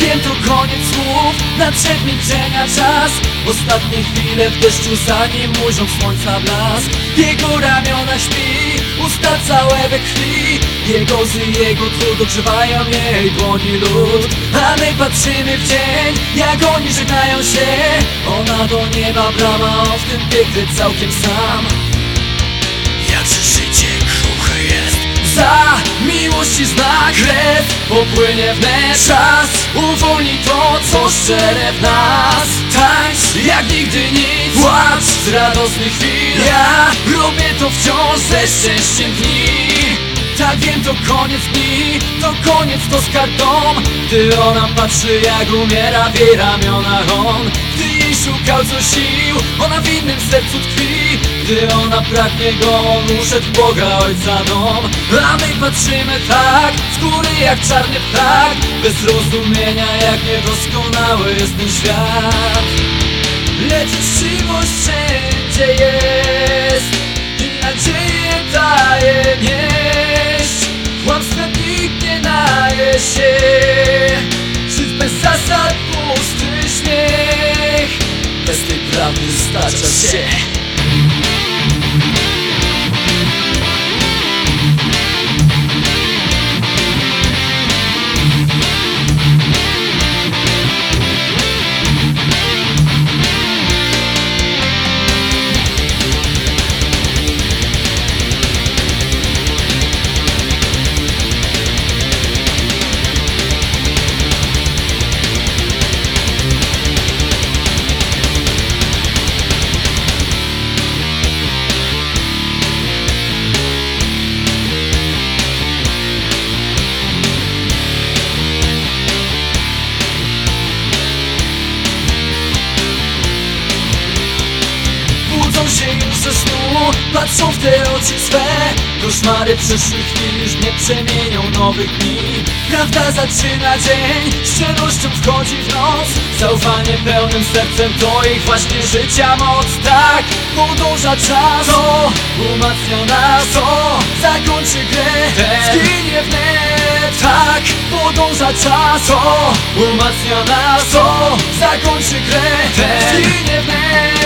Wiem to koniec słów Nadszedł milczenia czas. Ostatnie chwile w deszczu zanim ujrzą słońca blask. Jego ramiona śpi Usta całe we krwi. Jego łzy, jego trud ogrzewają jej dłoni lód. A my patrzymy w dzień Jak oni żegnają się. Ona do nieba brama On w tym piekle całkiem sam. Jakże znak krew Popłynie wnet czas Uwolni to, co szczere w nas. Tańcz jak nigdy nic. Płacz z radosnych chwil. Ja robię to wciąż ze szczęściem dni. Tak wiem, to koniec dni, to koniec, to skarb dom. Gdy ona patrzy jak umiera w jej ramionach on. Gdy szukał co sił, ona w innym sercu tkwi. Gdy ona pragnie go, on uszedł Boga Ojca dom. A my patrzymy tak, z góry jak czarny ptak Bez rozumienia jak niedoskonały jest ten świat. Lecz uczciwość wszędzie jest I nadzieję daje nieść. Kłamstwem nikt nie naje się. Żyć bez zasad pusty? śmiech Bez stacza się Patrzą w te oczy swe. Koszmary przyszłych chwil już nie przemienią nowych dni. Prawda zaczyna dzień Szczerością wchodzi w noc. Zaufanie pełnym sercem To ich właśnie życia moc. Tak, podąża czas. To umacnia nas To zakończy grę. Zginie wnet. Tak, podąża czas. To umacnia nas To zakończy grę. Zginie wnet